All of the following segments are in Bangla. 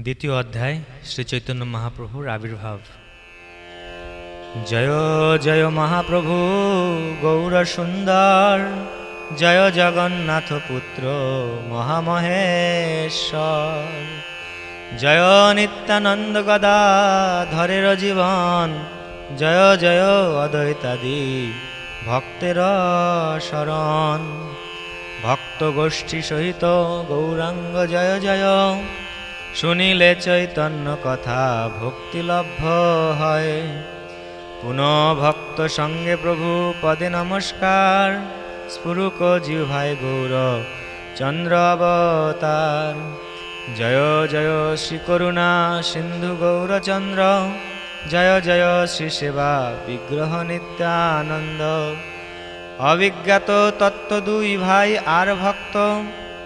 দ্বিতীয় অধ্যায়, শ্রী চৈতন্য মহাপ্রভুর আবির্ভাব। জয় জয় মহাপ্রভু, গৌর সুন্দর। জয় জগন্নাথ পুত্র, মহামহেশ্বর। জয় নিত্যানন্দ গদা ধরের জীবন। জয় জয় অদ্বৈতাদি ভক্তের শরণ। ভক্ত গোষ্ঠী সহিত গৌরাঙ্গ জয় জয় শুনিলে চৈতন্য কথা ভক্তিলভ্য হয়। পুনঃ ভক্ত সঙ্গে প্রভু পদে নমস্কার। স্ফুরুক জিউ ভাই গৌর চন্দ্র অবতার। জয় জয় শ্রী করুণা সিন্ধু গৌরচন্দ্র। জয় জয় শ্রী সেবা বিগ্রহ নিত্যানন্দ। অবিজ্ঞাত তত্ত্ব দুই ভাই আর ভক্ত।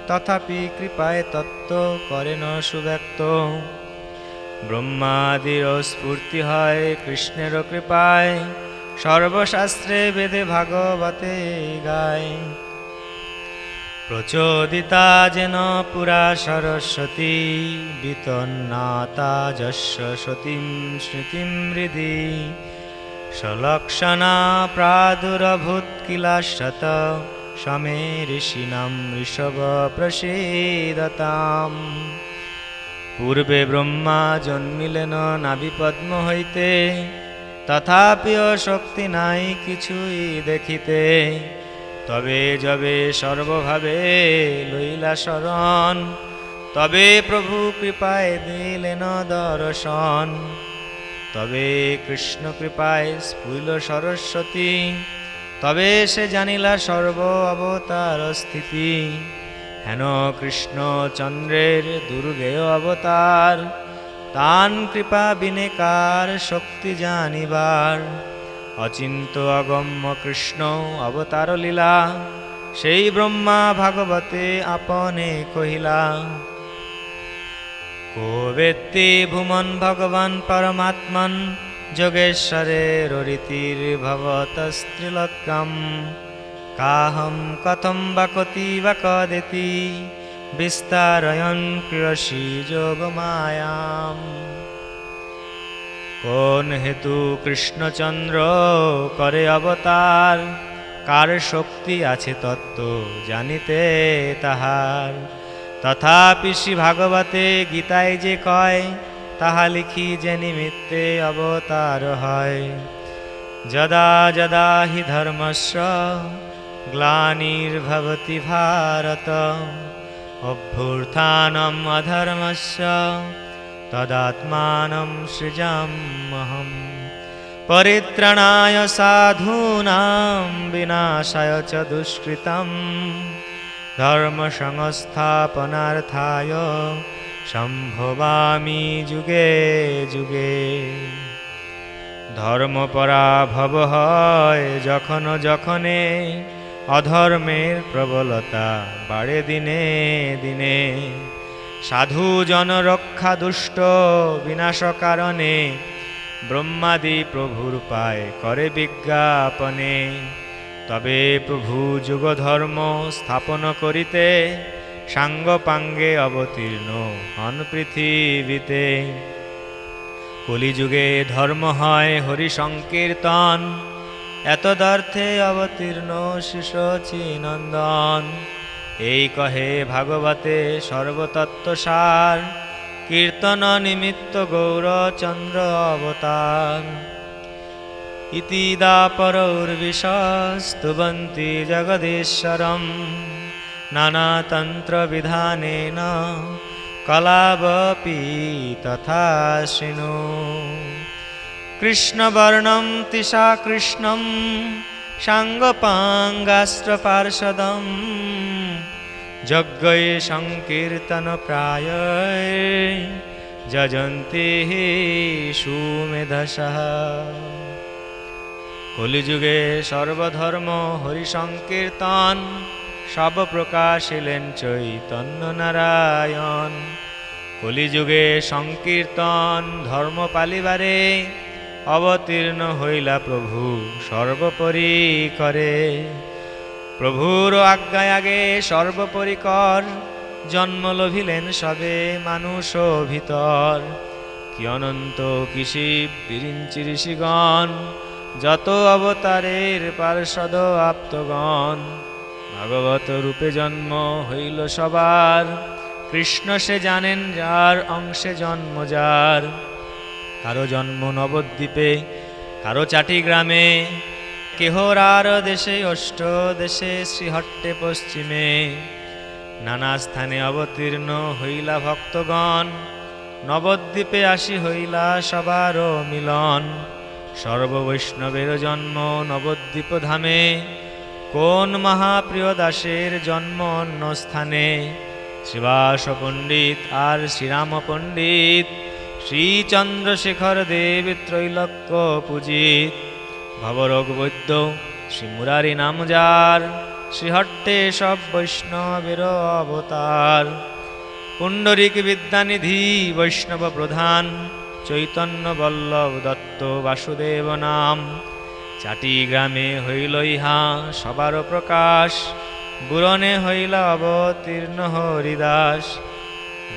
তথাপি কৃপায় তত্ত্ব করেন সুব্যক্ত। ব্রহ্মাদির স্ফূর্তি হয় কৃষ্ণের কৃপায়, সর্বশাস্ত্রে বেদে ভাগবতে গায়। প্রচোদিতা যেন পুরা সরস্বতী, বিতন্নাতা যস্য সতীম স্মৃতিম হৃদি। সলক্ষণা প্রাদুরভূত কিলাশত সমে ঋষিণাম ঋষভ প্রসীদতাম পূর্বে ব্রহ্মা জন্মিলেন নাবিপদ্ম হইতে তথাপিও শক্তি নাই কিছুই দেখিতে। তবে যবে সর্বভাবে লইলা শরণ, তবে প্রভু কৃপায় দিলেন দর্শন। তবে কৃষ্ণ কৃপায় স্ফুল সরস্বতী তবে সে জানিলা সর্ব অবতার স্থিতি। হেন কৃষ্ণ চন্দ্রের দুর্গেয় অবতার, তান কৃপা বিনেকার শক্তি জানিবার? অচিন্ত অগম্য কৃষ্ণ অবতার লীলা, সেই ব্রহ্মা ভাগবতে আপনে কহিলা কোবেত্তি ভুমন ভগবান পরমাত্মন যোগেশ্বরের রীতির ভবতস্ত্রিলক্কম কাহম কথম বা বা কদিতি। বিস্তারয়ন ক্রিয়সী যোগমায়াম। কোন হেতু কৃষ্ণচন্দ্র করে অবতার? কার শক্তি আছে তত্ত্ব জানিতে তাহার? তথাপি শ্রী ভাগবতে গীতায় যে কয় তাহা লিখি যে নিমিত্তে অবতার হয়। যদা যদা হি ধর্মস্য গ্লানির্ভবতি ভারত। অভ্যুত্থানম অধর্মস্য তদাত্মাनं সৃজাম্যহম পরিত্রাণায় সাধূনাं বিনাশায় চ দুষ্কৃতম। ধর্ম সংস্থাপনার্থায় সম্ভবামি যুগে যুগে। ধর্মপরাভব হয় যখন যখনে, অধর্মের প্রবলতা বাড়ে দিনে দিনে। সাধু জনরক্ষা দুষ্ট বিনাশ কারণে ব্রহ্মাদি প্রভুর পায় করে বিজ্ঞাপনে। তবে প্রভু যুগ ধর্ম স্থাপন করিতে সাঙ্গ পাঙ্গে অবতীর্ণ হন পৃথিবীতে। কলিযুগে ধর্ম হয় হরি সংকীর্তন এতদর্থে অবতীর্ণ শিশচী নন্দন এই কহে ভাগবতে সর্বতত্ত্বসার কীর্তন নিমিত্ত গৌরচন্দ্র অবতার। ইতি দাপরৌর্বিশস্তুবন্তি জগদীশ্বরম। তথা শৃণু কৃষ্ণবর্ণম তিশা কৃষ্ণম সাঙ্গপাঙ্গাস্ত্রপার্ষদম যজ্ঞে সংকীর্তন প্রায় যজন্তি সুমেধস কলিযুগে সর্বধর্ম হরি সংকীর্তন সব প্রকাশিলেন চৈতন্য নারায়ণ। কলিযুগে সংকীর্তন ধর্ম পালিবারে অবতীর্ণ হইলা প্রভু সর্বোপরি করে। প্রভুর আজ্ঞায় আগে সর্বপরিকর, জন্ম লভিলেন সবে মানুষ ভিতর। কি অনন্ত কি শিব বিরিঞ্চি ঋষিগণ, যত অবতারের পার্ষদ আপ্তগণ। ভাগবত রূপে জন্ম হইল সবার। কৃষ্ণ সে জানেন যার অংশে জন্ম যার। কারও জন্ম নবদ্বীপে, কারও চাটি গ্রামে কেহরার দেশে, অষ্ট দেশে, শ্রীহট্টে পশ্চিমে। নানা স্থানে অবতীর্ণ হইলা ভক্তগণ। নবদ্বীপে আসি হইলা সবারও মিলন। সর্ববৈষ্ণবের জন্ম নবদ্বীপ ধামে। কোন মহাপ্রিয় দাসের জন্ম অন্য স্থানে? শ্রীবাস পণ্ডিত আর শ্রীরাম পণ্ডিত, শ্রীচন্দ্রশেখর দেব ত্রৈলক্য পূজিত, ভবরোগ বৈদ্য শ্রী মুরারি নাম যার শ্রীহট্টে সব বৈষ্ণবের অবতার, পুণ্ডরিক বিদ্যানিধি বৈষ্ণব প্রধান, চৈতন্য বল্লভ দত্ত বাসুদেব নাম চাটি গ্রামে হইল ইহা, সবার প্রকাশ। বুরনে হইল অবতীর্ণ হরিদাস।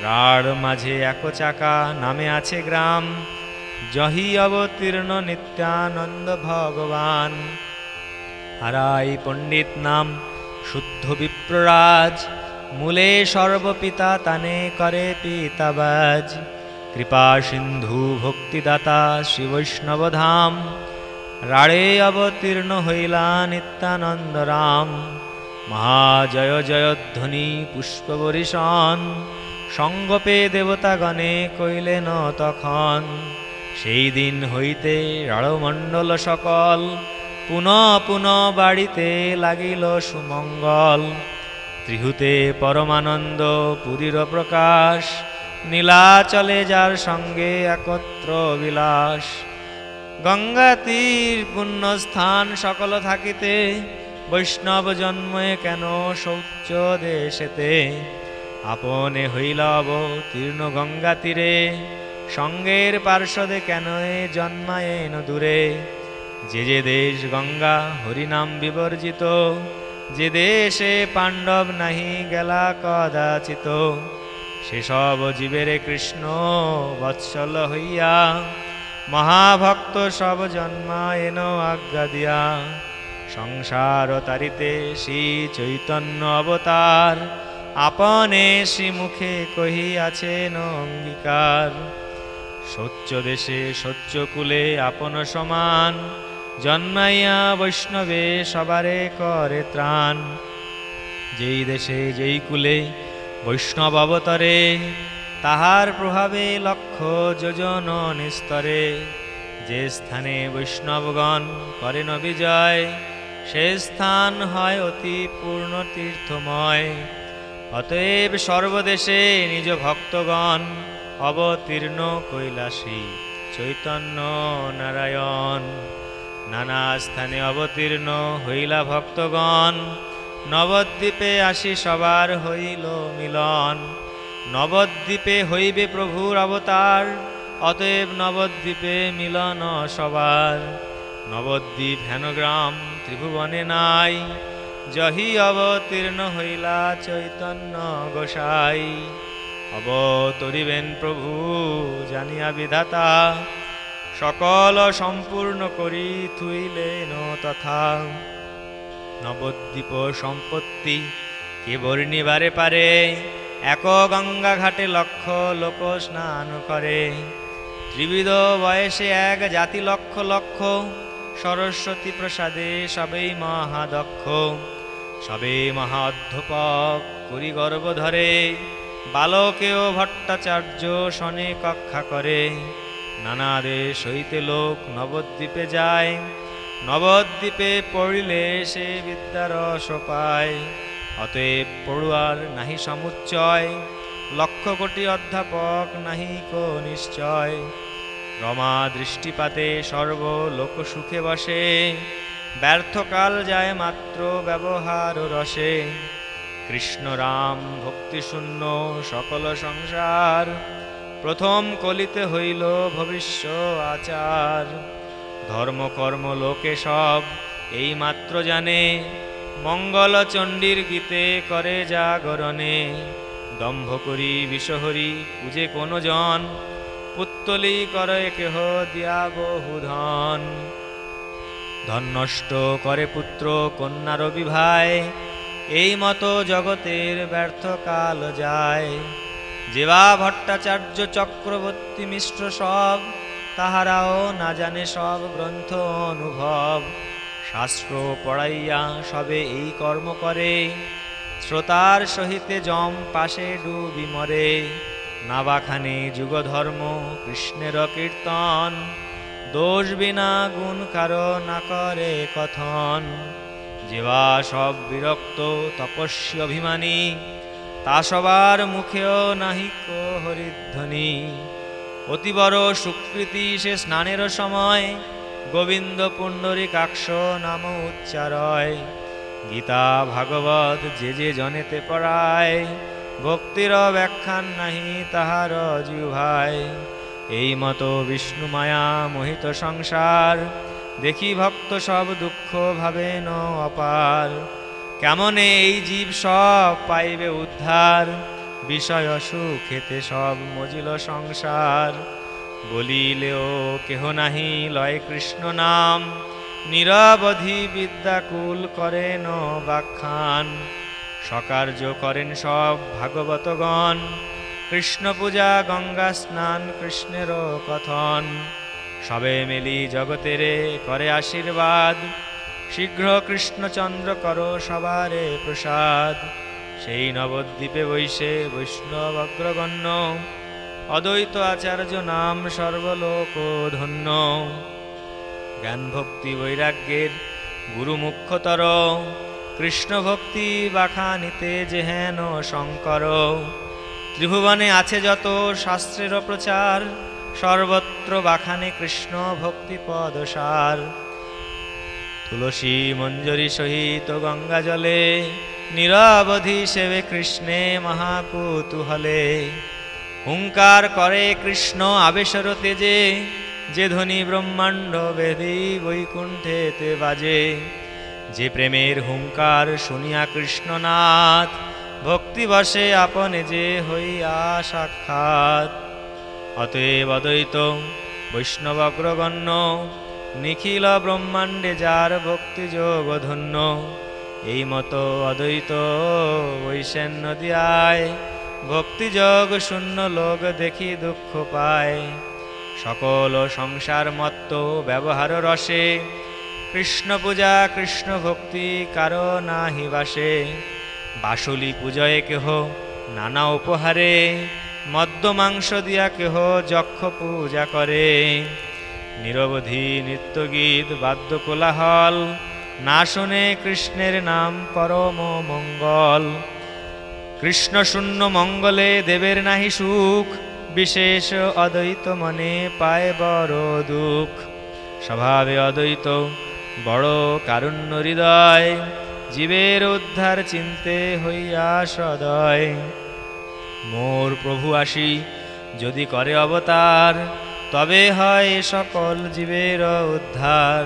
রাড় মাঝে এক চাকা নামে আছে গ্রাম। জহি অবতীর্ণ নিত্যানন্দ ভগবান। হারাই পণ্ডিত নাম, শুদ্ধ বিপ্ররাজ। মূলে সর্বপিতা তানে করে পিতাবাজ। কৃপা সিন্ধু ভক্তিদাতা শ্রী বৈষ্ণব ধাম। রাড়ে অবতীর্ণ হইলা নিত্যানন্দ রাম মহাজয় জয়ধ্বনি পুষ্পবরিশন সঙ্গপে দেবতাগণে কইলেন তখন। সেই দিন হইতে রাড়মণ্ডল সকল পুনঃ পুনঃ বাড়িতে লাগিল সুমঙ্গল। ত্রিহুতে পরমানন্দ পুরীর প্রকাশ। নীলাচলে যার সঙ্গে একত্র বিলাস। গঙ্গা তীর পুণ্য স্থান সকল থাকিতে, বৈষ্ণব জন্মে কেন শৌচ দেশেতে? আপনে হইল অবতীর্ণ গঙ্গা তীরে, সঙ্গের পার্শ্বদে কেন এ জন্মায়েন দূরে? যে যে দেশ গঙ্গা হরিনাম বিবর্জিত, যে দেশে পাণ্ডব নাহি গেলা কদাচিত, সেসব জীবের কৃষ্ণ বৎসল হইয়া মহাভক্ত সব জন্মায়েন আজ্ঞা দিয়া সংসার তারিতে শ্রী চৈতন্য অবতার, আপনে শ্রীমুখে কহিয়াছেন অঙ্গীকার। সচ্চ দেশে সচ্চ কুলে আপন সমান, জন্মাইয়া বৈষ্ণবে সবারে করে ত্রাণ। যেই দেশে, যেই কুলে বৈষ্ণব অবতরে তাহার প্রভাবে লক্ষ যোজন নিস্তরে। যে স্থানে বৈষ্ণবগণ করেন বিজয়, সে স্থান হয় অতি পূর্ণ তীর্থময়। অতএব সর্বদেশে নিজ ভক্তগণ অবতীর্ণ কৈলাসী চৈতন্য নারায়ণ। নানা স্থানে অবতীর্ণ হইলা ভক্তগণ, নবদ্বীপে আসি সবার হইল মিলন। নবদ্বীপে হইবে প্রভুর অবতার, অতএব নবদ্বীপে মিলন সবার নবদ্বীপ হেনগ্রাম ত্রিভুবনে নাই জহি অবতীর্ণ হইলা চৈতন্য গোসাই। অবতরিবেন প্রভু, জানিয়া বিধাতা, সকল সম্পূর্ণ করি থুইলেন তথা। নবদ্বীপ সম্পত্তি কে বর্ণিবারে পারে এক গঙ্গা ঘাটে লক্ষ লোক স্নান করে। ত্রিবিধ বয়সে এক জাতি লক্ষ লক্ষ, সরস্বতী প্রসাদে সবেই মহাদক্ষ। সবে মহা অধ্যপক করি গর্ব ধরে, বালকেও ভট্টাচার্য শনে কক্ষা করে। নানা দেশ হইতে লোক নবদ্বীপে যায়, নবদ্বীপে পড়িলে সে বিদ্যার রস পায়। অতএব পড়ুয়ার নাহি সমুচ্চয়, লক্ষ কোটি অধ্যাপক নাহি কো নিশ্চয়। রমা দৃষ্টিপাতে সর্ব লোক সুখে বসে, ব্যর্থকাল যায় মাত্র ব্যবহার রসে। কৃষ্ণ রাম ভক্তিশূন্য সকল সংসার, প্রথম কলিতে হইল ভবিষ্য আচার। ধর্ম কর্ম লোকে সব এই মাত্র জানে মঙ্গল চণ্ডীর গীতে করে জাগরণে। দম্ভ করি বিষহরি পূজে কোনো জন। পুত্তলি করে কেহ দিয়া বহু ধন। ধন নষ্ট করে পুত্র কন্যার বিভায় এই মতো জগতের ব্যর্থ কাল যায়। যেবা ভট্টাচার্য চক্রবর্তী মিশ্র সব, তাহারাও না জানে সব গ্রন্থ অনুভব। শাস্ত্র পড়াইয়া সবে এই কর্ম করে। শ্রোতার সহিতে জম পাশে ডুবি মরে। নাবাখানে যুগধর্ম কৃষ্ণের কীর্তন। দোষ বিনা গুণ কারও না করে কথন। যেবা সব বিরক্ত তপস্বী অভিমানী, তা সবার মুখেও নাহিক হরিধ্বনি অতি বড় সুকৃতি সে স্নানের সময় গোবিন্দ পুণ্ডরিকাক্ষ নাম উচ্চারয়। গীতা ভাগবত যে যে জনেতে পড়ায়, ভক্তির ব্যাখ্যান নাহি তাহার জিভায় এই মতো বিষ্ণু মায়া মোহিত সংসার, দেখি ভক্ত সব দুঃখ ভাবে ন অপার। কেমনে এই জীব সব পাইবে উদ্ধার, বিষয় সুখেতে সব মজিল সংসার। বলিলেও কেহ নাহি, লয় কৃষ্ণ নাম। নিরবধি বিদ্যাকুল করেন বাখ্যান। সকার্য করেন সব ভাগবতগণ। কৃষ্ণ পূজা, গঙ্গা স্নান, কৃষ্ণের কথন। সবে মিলি জগতেরে করে আশীর্বাদ। শীঘ্র কৃষ্ণচন্দ্র করো সবারে প্রসাদ। সেই নবদ্বীপে বৈশে বৈষ্ণব অগ্রগণ্য। অদ্বৈত আচার্য নাম সর্বলোক ধন্য জ্ঞান ভক্তি বৈরাগ্যের গুরু মুখ্যতর কৃষ্ণ ভক্তি বাখানিতে যেহেন শঙ্কর। ত্রিভুবনে আছে যত শাস্ত্রের প্রচার, সর্বত্র বাখানে কৃষ্ণ ভক্তি পদসার। তুলসী মঞ্জরি সহিত গঙ্গা জলে, নিরবধি সেবে কৃষ্ণে মহাকুতুহলে। হুঙ্কার করে কৃষ্ণ আবেশর তেজে, যে ধ্বনি ব্রহ্মাণ্ড বেদি বৈকুণ্ঠেতে বাজে। যে প্রেমের হুঙ্কার শুনিয়া কৃষ্ণনাথ ভক্তিবশে আপনে যে হইয়া সাক্ষাৎ। অতএব অদ্বৈত বৈষ্ণব অগ্রগণ্য, নিখিল ব্রহ্মাণ্ডে যার ভক্তি যোগ ধন্য, এই মতো অদ্বৈত বৈশান্য দিয়ায় ভক্তিযোগ শূন্য লোক দেখি দুঃখ পায়। সকল সংসার মত্ত ব্যবহার রসে। কৃষ্ণ পূজা, কৃষ্ণ ভক্তি কারও নাহি বাসে। বাসুলি পূজয়ে কেহ নানা উপহারে। মদ্য মাংস দিয়া কেহ যক্ষ পূজা করে। নিরবধি নৃত্যগীত বাদ্য কোলাহল। না শুনে কৃষ্ণের নাম পরম মঙ্গল। কৃষ্ণ শূন্য মঙ্গলে দেবের নাহি সুখ, বিশেষ অদ্বৈত মনে পায় বড় দুঃখ। স্বভাবে অদ্বৈত, বড় কারুণ্য হৃদয়, জীবের উদ্ধার চিনতে হইয়া সদয়। মোর প্রভু আসি, যদি করে অবতার, তবে হয় সকল জীবের উদ্ধার।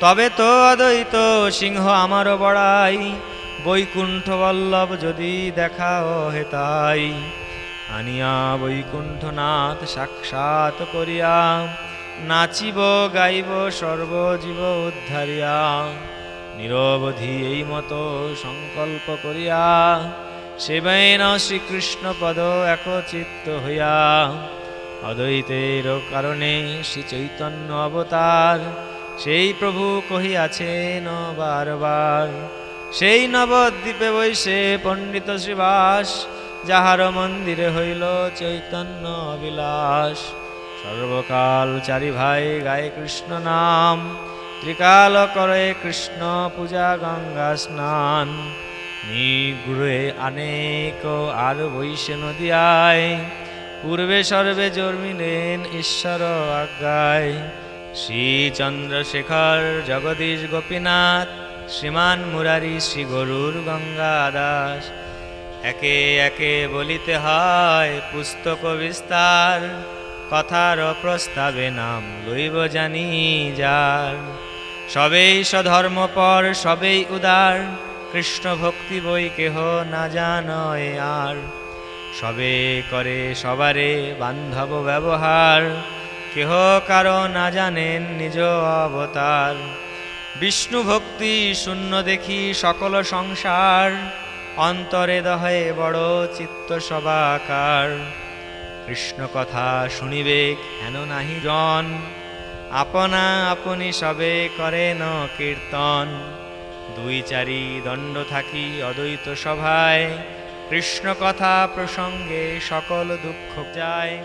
তবে তো অদ্বৈত সিংহ আমার বড়াই বৈকুণ্ঠ বল্লভ যদি দেখাও হেতাই আনিয়া বৈকুণ্ঠনাথ সাক্ষাৎ করিয়া, নাচিব, গাইব, সর্বজীব উদ্ধারিয়া। নিরবধি এই মতো সংকল্প করিয়া সেবেন শ্রীকৃষ্ণ পদ একচিত্ত হইয়া, অদ্বৈতের কারণে শ্রী চৈতন্য অবতার, সেই প্রভু কহিয়াছেন বারবার। সেই নবদ্বীপে বৈশে পণ্ডিত শ্রীবাস, যাহার মন্দিরে হইল চৈতন্য বিলাস সর্বকাল চারি ভাই গায়ে কৃষ্ণ নাম, ত্রিকাল করে কৃষ্ণ পূজা গঙ্গা স্নান। নিগুড়ে অনেক আর বৈশে নদিয়ায় পূর্বে সর্বে জন্মিলেন ঈশ্বর আজ্ঞায়। শ্রী চন্দ্রশেখর জগদীশ গোপীনাথ শ্রীমান মুরারি শ্রী গরুর গঙ্গা দাস। একে একে বলিতে হয়, পুস্তক বিস্তার, কথার প্রস্তাবে নাম লইব জানি যার। সবেই স্বধর্মপর সবেই উদার, কৃষ্ণ ভক্তি বই কেহ না জানয় আর। সবে করে সবারে বান্ধব ব্যবহার, কেহ কারও না জানেন নিজ অবতার। বিষ্ণু ভক্তি, শূন্য দেখি সকল সংসার। অন্তরে দহে বড় চিত্ত সবাকার। কৃষ্ণ কথা শুনিবে কেন নাহি জন? আপনা আপনি সবে করেন কীর্তন। দুই চারি দণ্ড থাকি অদ্বৈত সভায়। কৃষ্ণ কথা প্রসঙ্গে সকল দুঃখ যায়।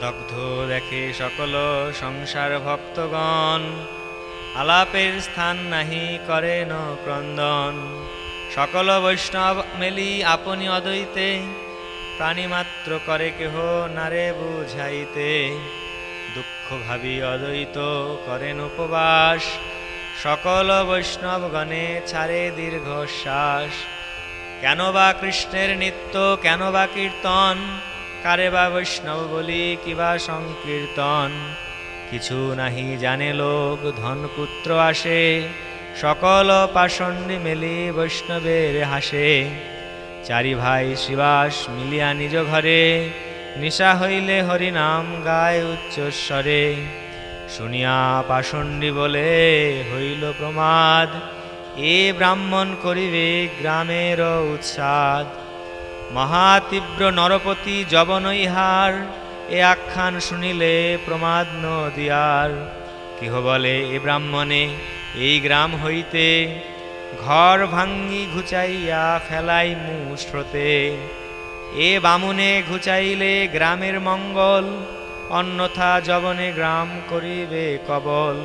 দগ্ধ দেখে সকল সংসার ভক্তগণ। আলাপের স্থান নাহি করেন ক্রন্দন সকল বৈষ্ণব মেলি আপনি অদ্বৈতে, প্রাণীমাত্র করে কেহ নারে বুঝাইতে। দুঃখ ভাবি অদ্বৈত করেন উপবাস, সকল বৈষ্ণবগণে ছাড়ে দীর্ঘশ্বাস। কেন বা কৃষ্ণের নিত্য কেন বা কীর্তন কারে বা বৈষ্ণব বলি কিবা সংকীর্তন। কিছু নাহি জানে লোক, ধনপুত্র আসে, সকল পাষণ্ডী মেলি বৈষ্ণবের হাসে। চারি ভাই শিবাস মিলিয়া নিজ ঘরে, নিশা হইলে হরিনাম গায় উচ্চস্বরে শুনিয়া পাষণ্ডী বলে, হইল প্রমাদ, এ ব্রাহ্মণ করিবে গ্রামের উৎসাদ মহাতীব্র নরপতি জবন ইহার এ আখ্যান শুনিলে প্রমাদ নদিয়ার কেহ বলে এ ব্রাহ্মণে, এই গ্রাম হইতে ঘর ভাঙ্গি ঘুচাইয়া ফেলাই মু স্রোতে এ বামুনে ঘুচাইলে গ্রামের মঙ্গল, অন্যথা জবনে গ্রাম করিবে কবল।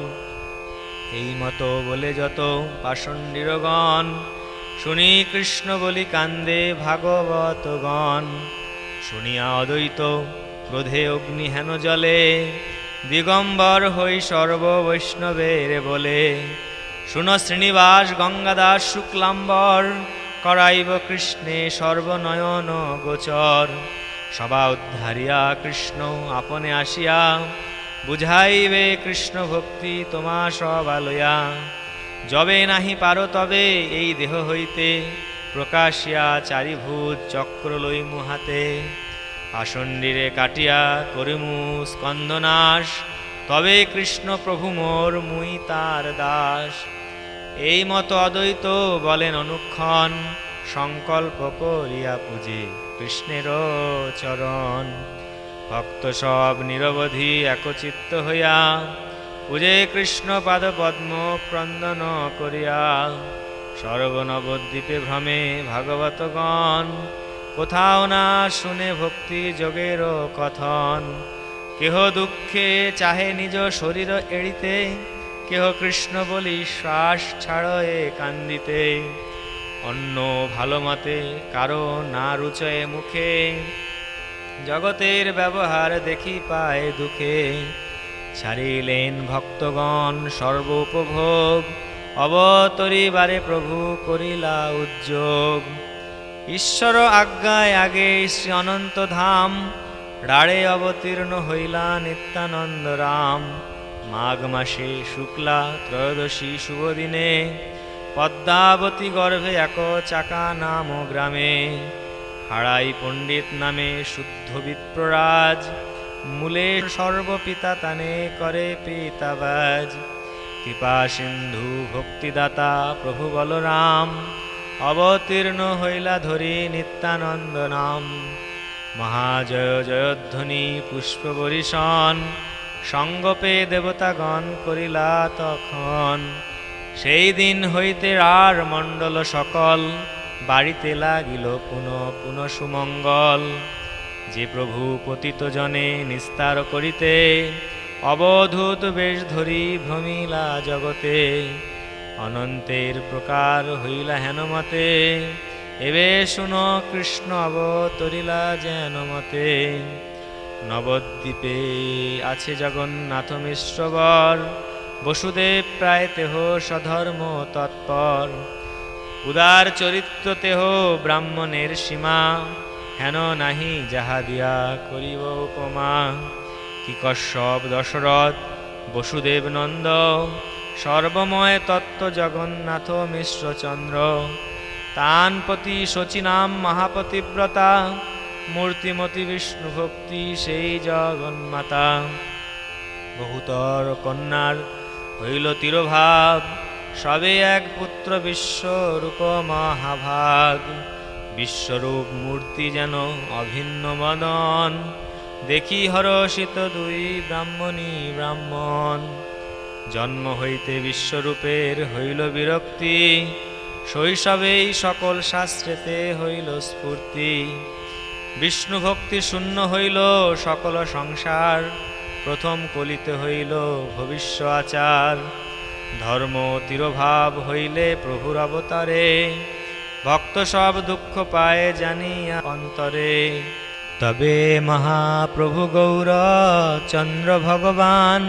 এই মতো বলে যত পাষণ্ডীরগণ, শুনি কৃষ্ণ বলি কান্দে ভাগবতগণ। শুনিয়া অদ্বৈত ক্রোধে অগ্নি হেন জলে, দিগম্বর হই সর্ব বৈষ্ণবের বলে। শুন শ্রীনিবাস গঙ্গাদাস শুক্লাম্বর, করাইব কৃষ্ণে সর্বনয়ন গোচর। সবা উদ্ধারিয়া কৃষ্ণ, আপনে আসিয়া বুঝাইবে কৃষ্ণ ভক্তি তোমা সবালয়া যবে নাহি পারো তবে এই দেহ হইতে, প্রকাশিয়া চারিভূত চক্র লইমু হাতে আসন্ডিরে কাটিয়া করিমু স্কন্দনাশ, তবে কৃষ্ণ প্রভু মোর মুই তার দাস। এই মতো অদ্বৈত বলেন অনুক্ষণ, সংকল্প করিয়া পূজে কৃষ্ণের চরণ। ভক্ত সব নিরবধি একচিত্ত হইয়া পূজে কৃষ্ণ পাদ পদ্ম ক্রন্দন করিয়া, সর্বনবদ্বীপে ভ্রমে ভাগবতগণ কোথাও না শুনে ভক্তি যোগের কথন। কেহ দুঃখে চাহে নিজ শরীর এড়িতে, কেহ কৃষ্ণ বলি শ্বাস ছাড়য়ে কান্দিতে। অন্য ভালো মতে কারও না রুচয়ে মুখে, জগতের ব্যবহার দেখি পায় দুঃখে। ছাড়িলেন ভক্তগণ সর্বোপভোগ, অবতরিবারে প্রভু করিলা উদ্যোগ। ঈশ্বর আজ্ঞায় আগে শ্রী অনন্ত ধাম, রাড়ে অবতীর্ণ হইলা নিত্যানন্দ রাম। মাঘ মাসে শুক্লা ত্রয়োদশী শুভ দিনে পদ্মাবতী গর্ভে এক চাকা নাম গ্রামে হাড়াই পণ্ডিত নামে শুদ্ধ বিপ্ররাজ, মূলে সর্বপিতা তানে করে পিতাবাজ কৃপা সিন্ধু ভক্তিদাতা প্রভু বলরাম অবতীর্ণ হইলা ধরি নিত্যানন্দ নাম মহাজয় জয়ধ্বনি পুষ্প বরিশন সঙ্গপে দেবতাগণ করিলা তখন। সেই দিন হইতে আর মণ্ডল সকল, বাড়িতে লাগিল পুন পুন সুমঙ্গল। যে প্রভু পতিত জনে নিস্তার করিতে, অবধূত বেশ ধরি ভ্রমিলা জগতে। অনন্তের প্রকার হইলা হেনমতে এবে শুন, কৃষ্ণ অবতরিলা যেন মতে। নবদ্বীপে আছে জগন্নাথ মিশ্রবর বসুদেব প্রায় তেহ সধর্ম তৎপর। উদার চরিত্র তেহ ব্রাহ্মণের সীমা। হেন নাহি যাহা দিয়া করিব উপমা। কি কশ্যপ দশরথ, বসুদেব নন্দ। সর্বময় তত্ত্ব জগন্নাথ মিশ্রচন্দ্র তানপতি শচীনাম মহাপতিব্রতা। মূর্তিমতি বিষ্ণু ভক্তি সেই জগন্মাতা। বহুতর কন্যার হইল তিরোভাব। সবে এক পুত্র বিশ্বরূপ মহাভাগ। বিশ্বরূপ মূর্তি যেন অভিন্ন মদন। দেখি হরষিত দুই ব্রাহ্মণী ব্রাহ্মণ। জন্ম হইতে বিশ্বরূপের হইল বিরক্তি শৈশবেই সকল শাস্ত্রেতে হইল স্ফূর্তি। বিষ্ণু ভক্তি শূন্য হইল, সকল সংসার প্রথম কলিতে হইল ভবিষ্য আচার। ধর্ম তিরোভাব হইলে প্রভুর অবতারে, ভক্ত সব দুঃখ পায় জানিয়া অন্তরে। তবে মহাপ্রভু গৌর চন্দ্র ভগবান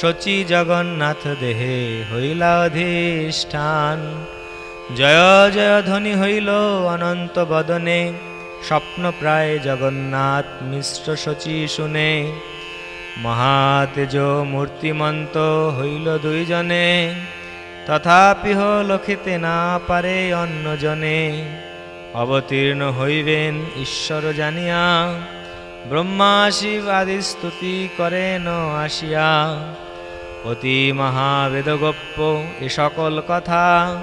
শচী জগন্নাথ দেহে হইলা অধিষ্ঠান। জয় জয় ধ্বনি হইল অনন্ত বদনে, স্বপ্ন প্রায় জগন্নাথ মিশ্র শচী শুনে। মহাতেজ মূর্তিমন্ত হইল দুইজনে তথাপিহ লখিতে না পারে অন্যজনে। অবতীর্ণ হইবেন ঈশ্বর জানিয়া, ব্রহ্মা শিব আদি স্তুতি করেন আসিয়া। অতি মহাবেদগপ্য এ সকল কথা।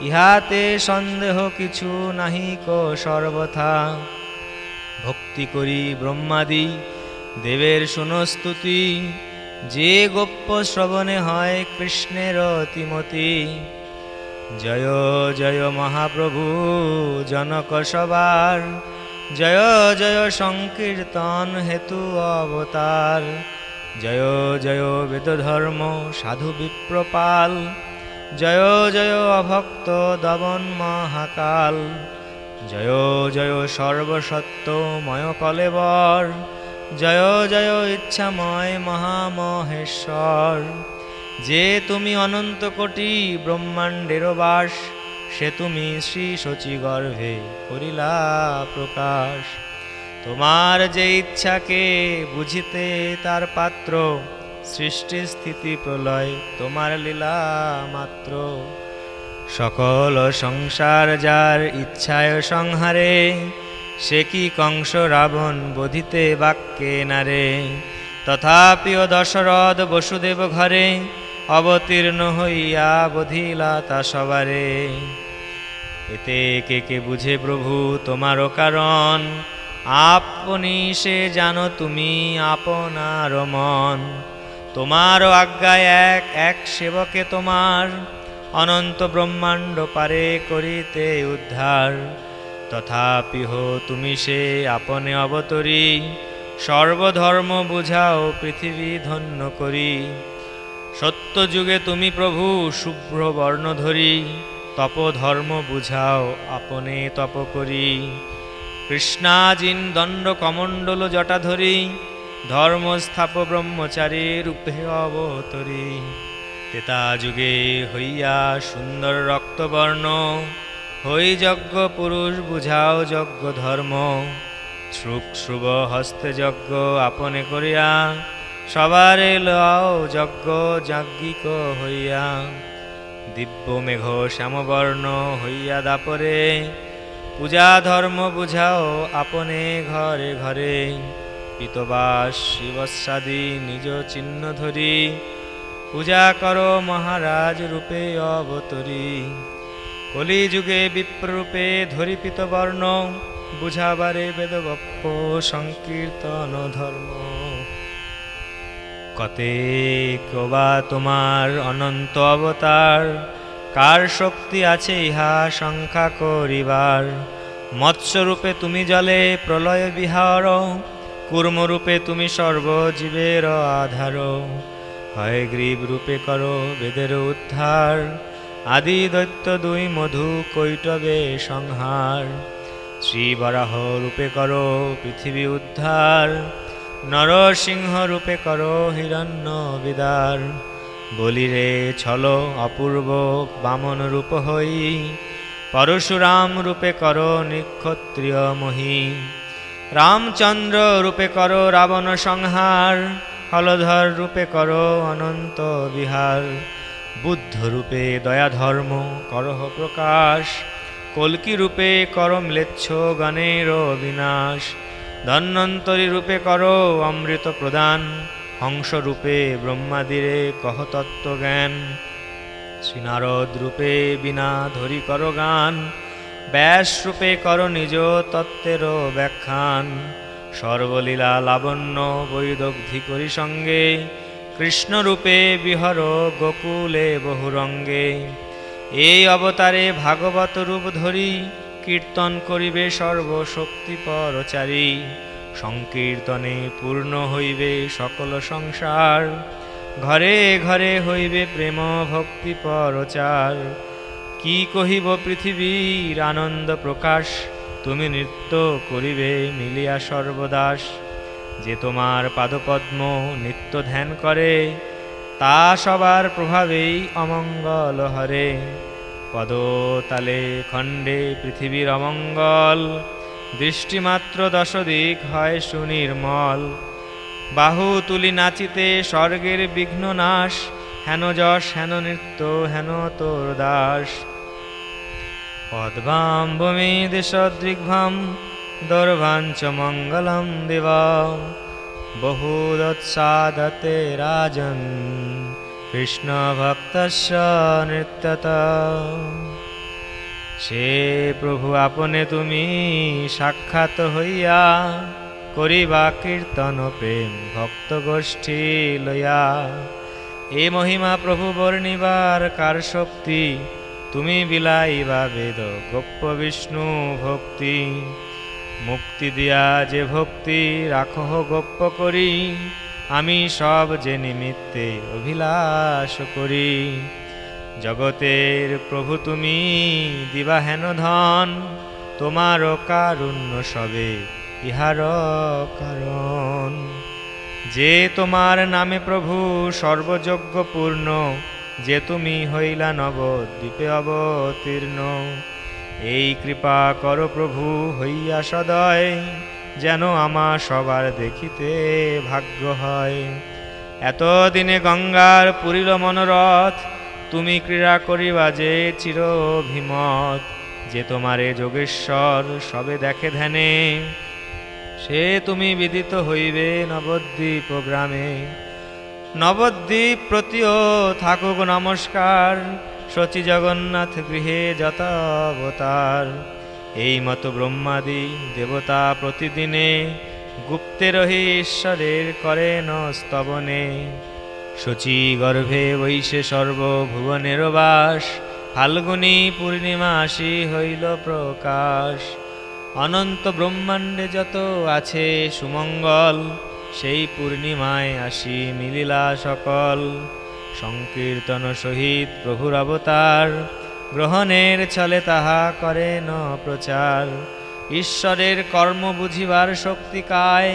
ইহাতে সন্দেহ কিছু নাহি কো সর্বথা। ভক্তি করি ব্রহ্মাদি, দেবের শুনস্তুতি। যে গোপ্য শ্রবণে হয় কৃষ্ণের অতিমতি। জয় জয় মহাপ্রভু, জনক সবার। জয় জয় সংকীর্তন হেতু অবতার। জয় জয় বেদধর্ম, সাধু বিপ্রপাল। জয় জয় অভক্ত দবন মহাকাল। জয় জয় সর্বসত্যময় কলেবর। জয় জয় ইচ্ছাময় মহামহেশ্বর। যে তুমি অনন্ত কোটি ব্রহ্মাণ্ডের বাস, সে তুমি শ্রী শচী গর্ভে করিলা প্রকাশ। তোমার যে ইচ্ছাকে বুঝিতে তার পাত্র, সৃষ্টি স্থিতি প্রলয় তোমার লীলা মাত্র। সকল সংসার যার ইচ্ছায় সংহারে, সে কি কংস রাবণ বধিতে বাক্যে নারে? তথাপিও দশরথ বসুদেব ঘরে, অবতীর্ণ হইয়া বধিলা তা সবারে। এতে কে কে বুঝে প্রভু তোমারও কারণ? আপনি সে জানো তুমি আপনার মন। তোমার আজ্ঞায় এক এক সেবকে তোমার। অনন্ত ব্রহ্মাণ্ড পারে করিতে উদ্ধার। তথাপিহ তুমি সে আপনে অবতরী। সর্বধর্ম বুঝাও, পৃথিবী ধন্য করি। সত্য যুগে তুমি প্রভু, শুভ্র বর্ণধরি। তপ ধর্ম বুঝাও, আপনে তপ করি। কৃষ্ণাজিন দণ্ড কমণ্ডল জটাধরি ধর্ম স্থাপ ব্রহ্মচারী রূপে অবতরী। তেতা যুগে হইয়া সুন্দর রক্তবর্ণ, হই যজ্ঞ পুরুষ বুঝাও যজ্ঞ ধর্ম। শ্রুক শ্রুব হস্তে যজ্ঞ আপনে করিয়া, সবারে লও যজ্ঞ যাজ্ঞিক হইয়া। দিব্য মেঘ শ্যামবর্ণ হইয়া দাপরে পূজা ধর্ম বুঝাও আপনে ঘরে ঘরে। পিতবাস, শিবসাদি, নিজ চিহ্ন ধরি। পূজা করো মহারাজ রূপে অবতরী। কলিযুগে বিপ্ররূপে ধরি পিতবর্ণ। বুঝাবারে বেদগপ্প সংকীর্তন ধর্ম। কতে কবা তোমার অনন্ত অবতার। কার শক্তি আছে ইহা সংখ্যা করিবার? মৎস্যরূপে তুমি জলে প্রলয় বিহার, কুর্মরূপে তুমি সর্বজীবের আধার। হয় গ্রীব রূপে করো বেদের উদ্ধার, আদি দৈত্য দুই মধু কৈটবে সংহার। শ্রী বরাহ রূপে করো পৃথিবী উদ্ধার, নরসিংহ রূপে করো হিরণ্য বিদার। বলিরে ছল অপূর্ব বামন রূপ হই। পরশুরাম রূপে করো নিক্ষত্রিয় মহি। রামচন্দ্র রূপে করো রাবণ সংহার। হলধর রূপে করো অনন্ত বিহার। বুদ্ধ রূপে দয়া ধর্ম করহ প্রকাশ। কলকি রূপে কর ম্লেচ্ছ গণের বিনাশ। ধন্বন্তরী রূপে কর অমৃত প্রদান। হংস রূপে ব্রহ্মাদিরে কহ তত্ত্ব জ্ঞান শ্রীনারদ রূপে বিনা ধরি কর গান ব্যাস রূপে কর নিজ তত্ত্বের ব্যাখ্যান। সর্বলীলা লাবণ্য বৈদগ্ধি করি সঙ্গে। কৃষ্ণরূপে বিহর গোকুলে বহুরঙ্গে। এই অবতারে ভাগবত রূপ ধরি, কীর্তন করিবে সর্বশক্তি পরচারী সংকীর্তনে পূর্ণ হইবে সকল সংসার। ঘরে ঘরে হইবে প্রেম ভক্তি পরচার। কি কহিব পৃথিবীর আনন্দ প্রকাশ? তুমি নৃত্য করিবে মিলিয়া সর্বদাস। যে তোমার পাদপদ্ম নিত্য ধ্যান করে, তা সবার প্রভাবেই অমঙ্গল হরে। পদতালে খণ্ডে পৃথিবীর অমঙ্গল। দৃষ্টিমাত্র দশদিক হয় সুনির্মল। বাহু তুলি নাচিতে স্বর্গের বিঘ্ন নাশ, হেন যশ, হেন নৃত্য, হেন তোর দাস। পদ্মাম ভূমি সদৃগ্ভাম দৌর্ভাঞ্চ মঙ্গলম দেবা বহুদৎসাদতে রাজন, কৃষ্ণ ভক্তস্য নৃত্যত। সে প্রভু আপনে তুমি সাক্ষাৎ হইয়া করিবা কীর্তন, প্রেম, ভক্ত গোষ্ঠী লইয়া। এ মহিমা প্রভু বর্ণিবার কার শক্তি? তুমি বিলাইবা বেদ গোপ্য বিষ্ণু ভক্তি। মুক্তি দিয়া যে ভক্তি রাখহ গোপ্য করি। আমি সব যে নিমিত্তে অভিলাষ করি। জগতের প্রভু তুমি, দিবা হেন ধন তোমার কারুণ্য সবে, ইহার কারণ। যে তোমার নামে প্রভু সর্বযজ্ঞ পূর্ণ, যে তুমি হইলা নবদ্বীপে অবতীর্ণ। এই কৃপা কর প্রভু, হইয়া সদয়, যেন আমার সবার দেখিতে ভাগ্য হয়। এতদিনে গঙ্গার পুরিল মনোরথ তুমি ক্রীড়া করিবা যে চির অভিমত যে তোমারে যোগেশ্বর সবে দেখে ধ্যানে। সে তুমি বিদিত হইবে নবদ্বীপ গ্রামে। নবদ্বীপ প্রতিও থাকুক নমস্কার, শচী জগন্নাথ গৃহে যত অবতার। এই মতো ব্রহ্মাদি দেবতা প্রতিদিনে গুপ্তে রহি ঈশ্বরের করেন স্তবনে। শচী গর্ভে বৈশে সর্বভুবনের বাস, ফাল্গুনী পূর্ণিমা আসি হইল প্রকাশ। অনন্ত ব্রহ্মাণ্ডে যত আছে সুমঙ্গল, সেই পূর্ণিমায় আসি মিলিলা সকল। সংকীর্তন সহিত প্রভুর অবতার, গ্রহণের ছলে তাহা করে ন প্রচার। ঈশ্বরের কর্ম বুঝিবার শক্তি কায়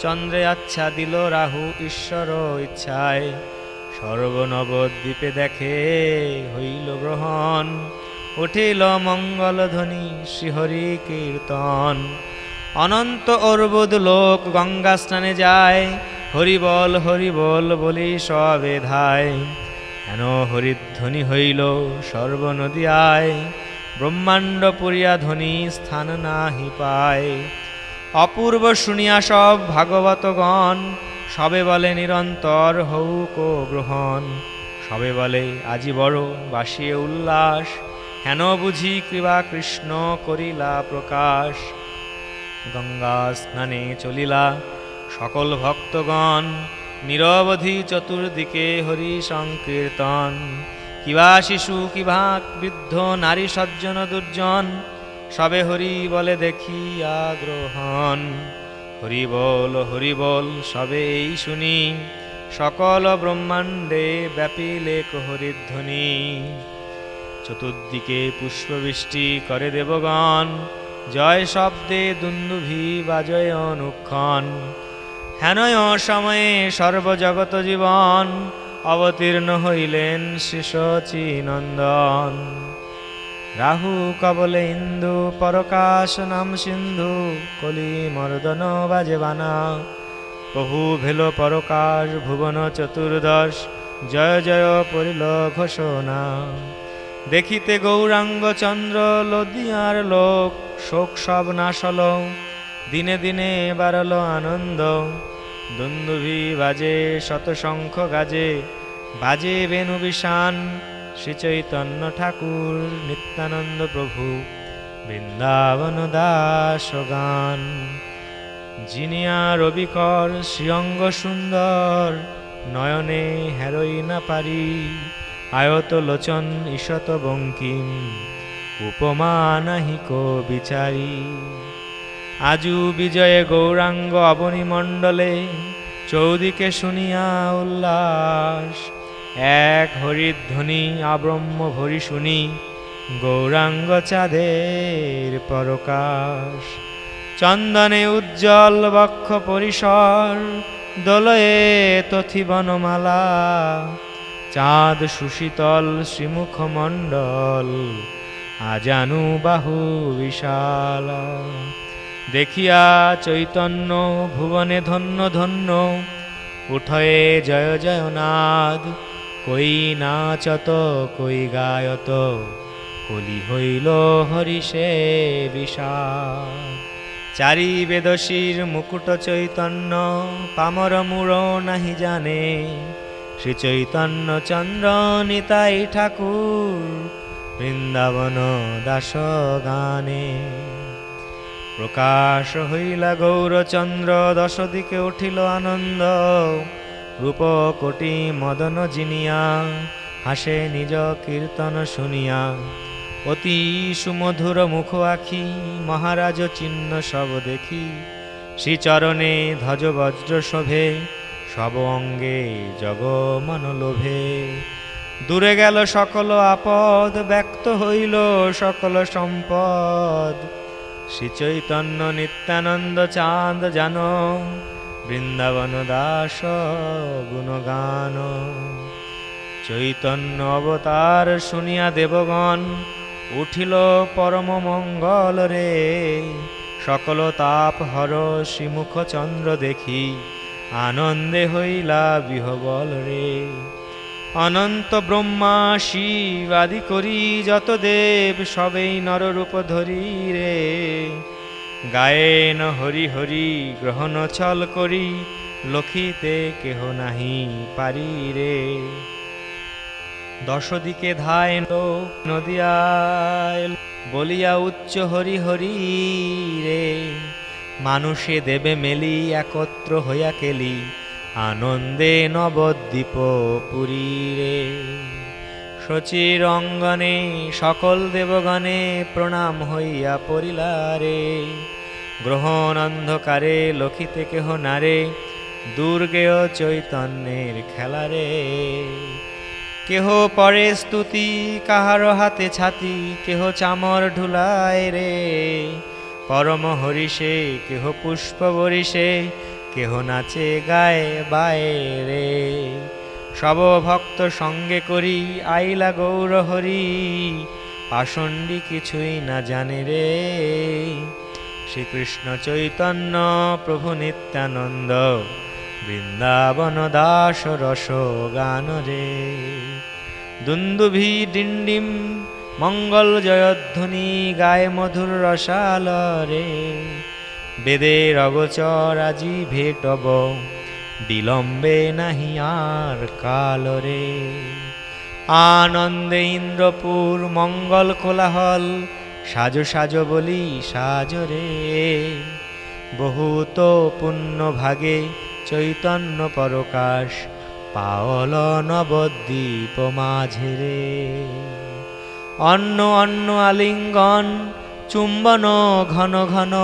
চন্দ্রে আচ্ছা দিল রাহু ঈশ্বর ইচ্ছায়। সর্বনবদ্বীপে দেখে হইল গ্রহণ। উঠিল মঙ্গল ধ্বনি, শ্রীহরি কীর্তন। অনন্ত অর্বুদ লোক গঙ্গা স্নানে যায়। হরিবল হরিবল বলি সবে ধায়। হেন হরিধ্বনি হইল সর্বনদিয়ায় ব্রহ্মাণ্ড পুরিয়া ধ্বনি স্থান নাহি পায়। অপূর্ব শুনিয়া সব ভাগবতগণ, সবে বলে নিরন্তর হৌক গ্রহণ। সবে বলে, আজি বড় বাসিয়ে উল্লাস, হেন বুঝি কৃপা কৃষ্ণ করিলা প্রকাশ। গঙ্গা স্নানে চলিলা সকল ভক্তগণ, নিরবধি চতুর্দিকে হরি সংকীর্তন। কিবা শিশু, কিবা বৃদ্ধ, নারী, সজ্জন, দুর্জন সবে হরি বলে দেখিয়া গ্রহণ হরি বল হরি বল, সবে এই শুনি। সকল ব্রহ্মাণ্ডে ব্যাপিলেক হরিধ্বনি চতুর্দিকে পুষ্পবৃষ্টি করে দেবগণ। জয় শব্দে দুন্দুভি বাজয় অনুক্ষণ। হেনয় সময়ে সর্বজগত জীবন। অবতীর্ণ হইলেন শিশচী নন্দন রাহু কবলে ইন্দু, পরকাশ নাম সিন্ধু, কলি মর্দন বাজে বানা। বহু ভেল পরকাশ, ভুবন চতুর্দশ, জয় জয় পরিল ঘোষণা। দেখিতে গৌরাঙ্গ চন্দ্র লদিয়ার লোক, শোক সব নাশল, দিনে দিনে বাড়ল আনন্দ। দুন্দুভি বাজে, শত শতশঙ্খ গাজে, বাজে বেণু বিষান শ্রী চৈতন্য ঠাকুর নিত্যানন্দ প্রভু বৃন্দাবন দাস গান। জিনিয়া রবিকর শ্রীঅঙ্গ সুন্দর, নয়নে হেরোই না পারি। আয়ত লোচন ঈশত বঙ্কিম, উপমা নাহিক বিচারি আজু বিজয়ে গৌরাঙ্গ অবনী মণ্ডলে চৌদিকে শুনিয়া উল্লাস এক হরিধ্বনি আব্রহ্ম ভরি শুনি, গৌরাঙ্গ চাঁদের পরকাশ। চন্দনে উজ্জ্বল বক্ষ পরিসর, দোলয়ে তথি বনমালা। চাঁদ সুশীতল শ্রীমুখ মণ্ডল আজানু বাহু বিশাল। দেখিয়া চৈতন্য ভুবনে ধন্য ধন্য, উঠয়ে জয় জয় নাদ কই নাচত, কই গায়ত, কলি হইল হরিষে বিষাদ। চারি বেদশীর মুকুট চৈতন্য, পামর মূঢ় নাহি জানে। শ্রী চৈতন্য চন্দ্র নিতাই ঠাকুর, বৃন্দাবন দাস গানে। প্রকাশ হইলা গৌরচন্দ্র দশ দিকে উঠিল আনন্দ। রূপ কোটি মদন জিনিয়া হাসে নিজ কীর্তন শুনিয়া। অতি সুমধুর মুখ আখি মহারাজ চিহ্ন সব দেখি। শ্রীচরণে ধ্বজ বজ্র শোভে, সব অঙ্গে জগ লোভে। দূরে গেল সকল আপদ, ব্যক্ত হইল সকল সম্পদ। শ্রী চৈতন্য নিত্যানন্দ চাঁদ জান বৃন্দাবন দাস গুণগান। চৈতন্য অবতার শুনিয়া দেবগণ উঠিল পরম মঙ্গল রে। সকল তাপ হর শ্রীমুখ চন্দ্র দেখি, আনন্দে হইলা বিহবল রে। অনন্ত ব্রহ্মা শিব আদি করি যত দেব, সবেই নররূপ ধরি রে। গায়েন হরি হরি, গ্রহণ ছল করি লক্ষিতে কেহ নাহি পারি রে। দশদিকে ধায় নদিয়ায়, বলিয়া উচ্চ হরি হরি রে। মানুষে দেবে মেলি, একত্র হইয়া কেলি, আনন্দে নবদ্বীপ পুরী রে। শচীর অঙ্গনে সকল দেবগণে প্রণাম হইয়া পড়িলারে গ্রহণ অন্ধকারে লক্ষিতে কেহ নারে দুর্গেয় চৈতন্যের খেলারে কেহ পরে স্তুতি, কাহার হাতে ছাতি, কেহ চামর ঢুলায় রে। পরম হরিষে, কেহ পুষ্প বরিষে, কেহ নাচে গায়ে বায়ে রে। সব ভক্ত সঙ্গে করি, আইলা গৌর হরি। পাষণ্ডী কিছুই না জানে রে। শ্রীকৃষ্ণ চৈতন্য, প্রভু নিত্যানন্দ, বৃন্দাবন দাস রস গান রে। দুন্দুভি ডিন্ডিম, মঙ্গল জয়ধ্বনি গায়ে মধুর রসাল রে। বেদের অগচর আজি ভেটব বিলম্বে নাহি আর কালরে। আনন্দে ইন্দ্রপুর মঙ্গল কোলাহল, সাজো সাজো বলি সাজো রে বহুত পুণ্য ভাগে চৈতন্য পরকাশ, পাওল নবদ্বীপ মাঝে রে অন্ন অন্ন আলিঙ্গন, চুম্বন ঘন ঘন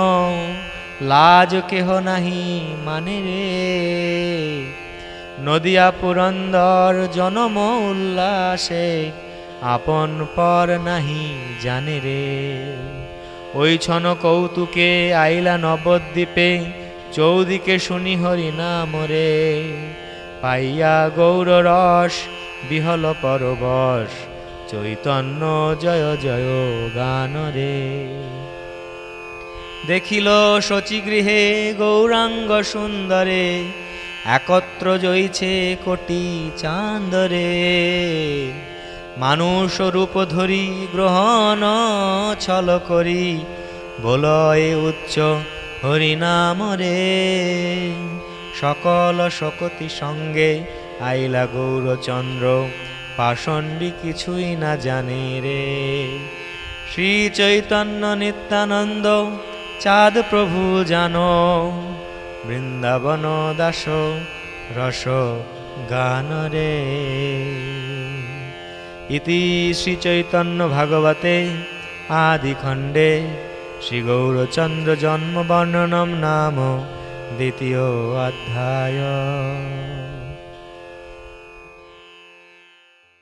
লাজ কেহ নাহি মানে রে। নদিয়া পুরন্দর জনম উল্লাসে আপন পর নাহি জানে রে। ওই ছন কৌতুকে আইলা নবদ্বীপে, চৌদিকে শুনি হরি নাম রে। পাইয়া গৌর রস, বিহল পরবশ, চৈতন্য জয় জয় গান রে। দেখিল শচীগৃহে গৌরাঙ্গ সুন্দরে, একত্র জইছে কোটি চান্দরে। মানুষ রূপ ধরি গ্রহণ ছল করি, বলয় উচ্চ হরিনাম রে সকল শকতি সঙ্গে আইলা গৌরচন্দ্র, পাষণ্ডী কিছুই না জানে রে। শ্রী চৈতন্য নিত্যানন্দ চাঁদ প্রভু জানো, বৃন্দাবন দাস রস গান রে। ইতি শ্রী চৈতন্য ভাগবতে আদিখণ্ডে শ্রী গৌরচন্দ্র জন্ম বর্ণনম নাম দ্বিতীয় অধ্যায়।